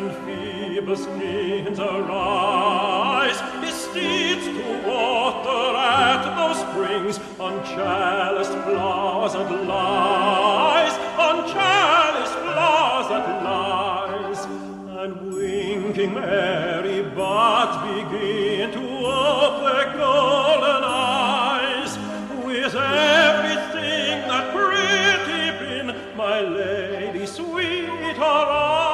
the skins arise, his steeds to water at those springs, on chalice flowers and lies, on flowers and lies, and winking merry buds begin to open their golden eyes, with everything that pretty been, my lady sweet arise,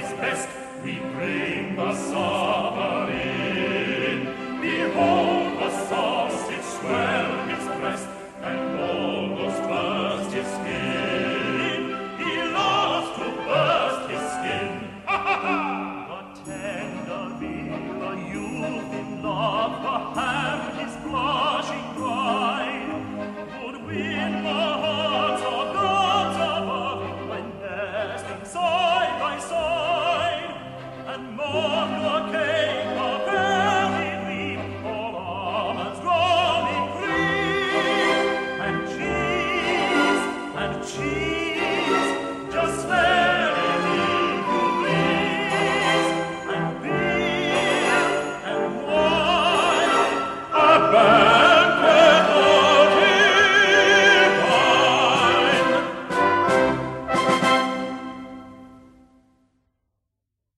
his best. We bring Oh, okay.